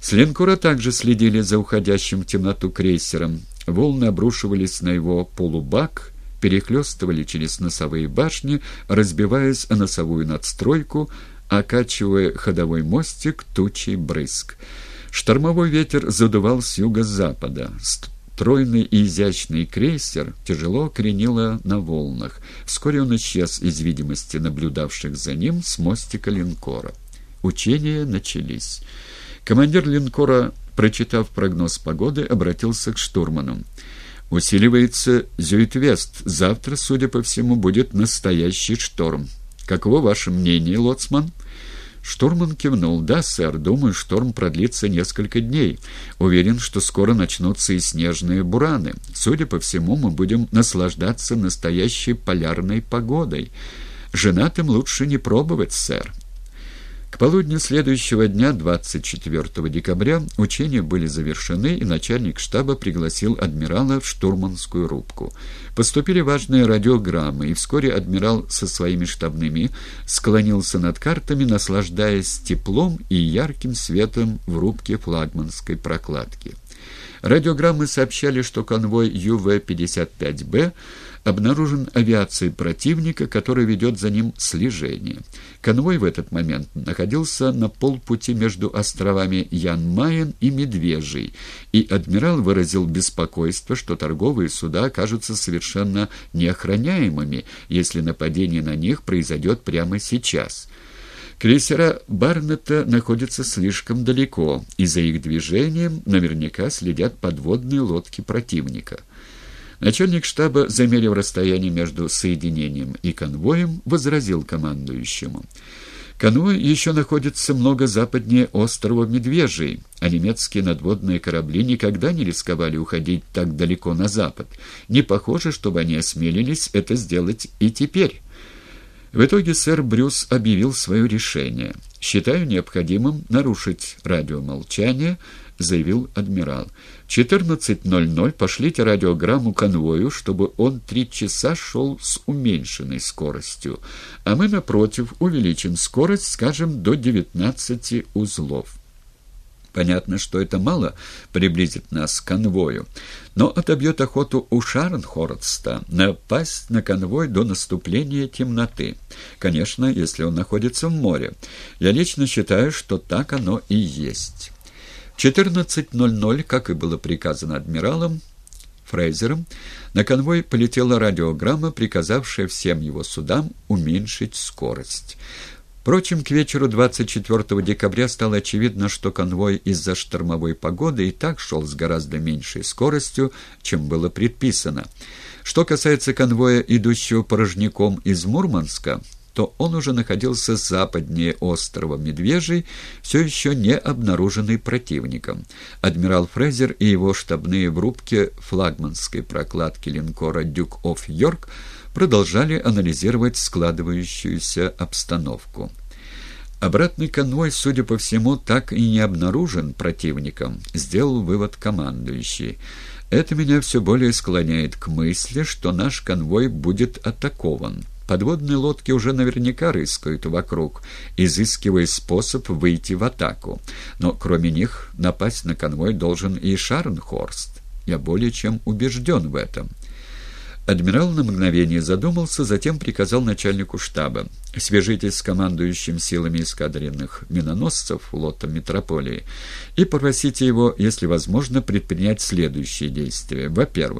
С линкора также следили за уходящим в темноту крейсером. Волны обрушивались на его полубак, перехлестывали через носовые башни, разбиваясь о носовую надстройку, окачивая ходовой мостик тучей брызг. Штормовой ветер задувал с юго-запада. Стройный и изящный крейсер тяжело кренило на волнах. Вскоре он исчез из видимости наблюдавших за ним с мостика линкора. Учения начались. Командир линкора, прочитав прогноз погоды, обратился к штурману. «Усиливается Зюитвест. Завтра, судя по всему, будет настоящий шторм. Каково ваше мнение, лоцман?» Штурман кивнул. «Да, сэр, думаю, шторм продлится несколько дней. Уверен, что скоро начнутся и снежные бураны. Судя по всему, мы будем наслаждаться настоящей полярной погодой. Женатым лучше не пробовать, сэр». К полудню следующего дня, 24 декабря, учения были завершены, и начальник штаба пригласил адмирала в штурманскую рубку. Поступили важные радиограммы, и вскоре адмирал со своими штабными склонился над картами, наслаждаясь теплом и ярким светом в рубке флагманской прокладки. Радиограммы сообщали, что конвой ЮВ-55Б обнаружен авиацией противника, который ведет за ним слежение. Конвой в этот момент находился на полпути между островами Ян-Майен и Медвежий, и адмирал выразил беспокойство, что торговые суда окажутся совершенно неохраняемыми, если нападение на них произойдет прямо сейчас. Крейсера Барнета находятся слишком далеко, и за их движением наверняка следят подводные лодки противника. Начальник штаба, замерив расстояние между соединением и конвоем, возразил командующему. Конвой еще находится много западнее острова Медвежий, а немецкие надводные корабли никогда не рисковали уходить так далеко на запад. Не похоже, чтобы они осмелились это сделать и теперь». В итоге сэр Брюс объявил свое решение. «Считаю необходимым нарушить радиомолчание», — заявил адмирал. «В 14.00 пошлите радиограмму конвою, чтобы он три часа шел с уменьшенной скоростью, а мы, напротив, увеличим скорость, скажем, до 19 узлов». Понятно, что это мало приблизит нас к конвою, но отобьет охоту у Шарнхордста напасть на конвой до наступления темноты. Конечно, если он находится в море. Я лично считаю, что так оно и есть. В 14.00, как и было приказано адмиралом, Фрейзером, на конвой полетела радиограмма, приказавшая всем его судам уменьшить скорость. Впрочем, к вечеру 24 декабря стало очевидно, что конвой из-за штормовой погоды и так шел с гораздо меньшей скоростью, чем было предписано. Что касается конвоя, идущего порожняком из Мурманска, то он уже находился западнее острова Медвежий, все еще не обнаруженный противником. Адмирал Фрезер и его штабные в рубке флагманской прокладки линкора «Дюк оф Йорк» продолжали анализировать складывающуюся обстановку. Обратный конвой, судя по всему, так и не обнаружен противником, сделал вывод командующий. Это меня все более склоняет к мысли, что наш конвой будет атакован. Подводные лодки уже наверняка рыскают вокруг, изыскивая способ выйти в атаку. Но кроме них напасть на конвой должен и Шарнхорст. Я более чем убежден в этом. Адмирал на мгновение задумался, затем приказал начальнику штаба. «Свяжитесь с командующим силами эскадренных миноносцев флота Метрополии и попросите его, если возможно, предпринять следующие действия. Во-первых,